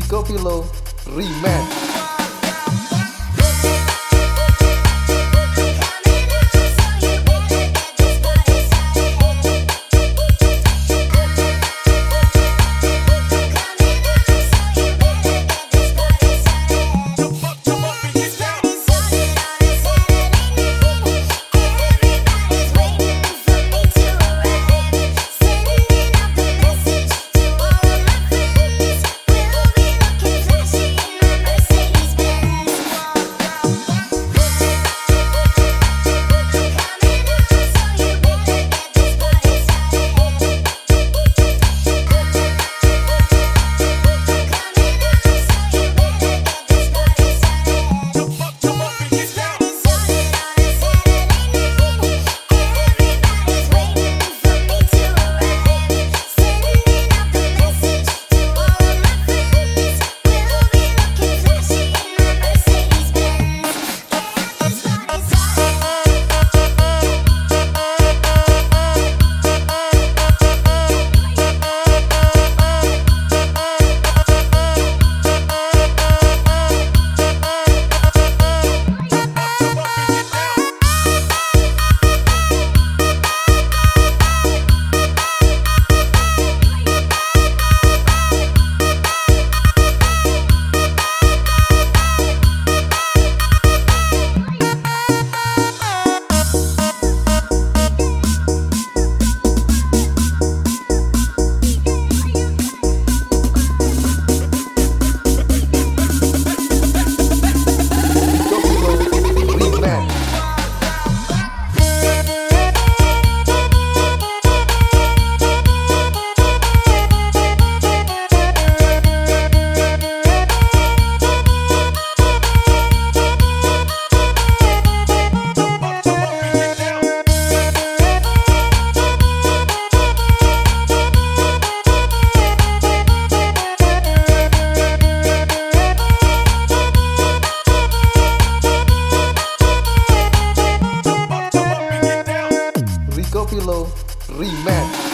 Rico Pilo Rematch rematch.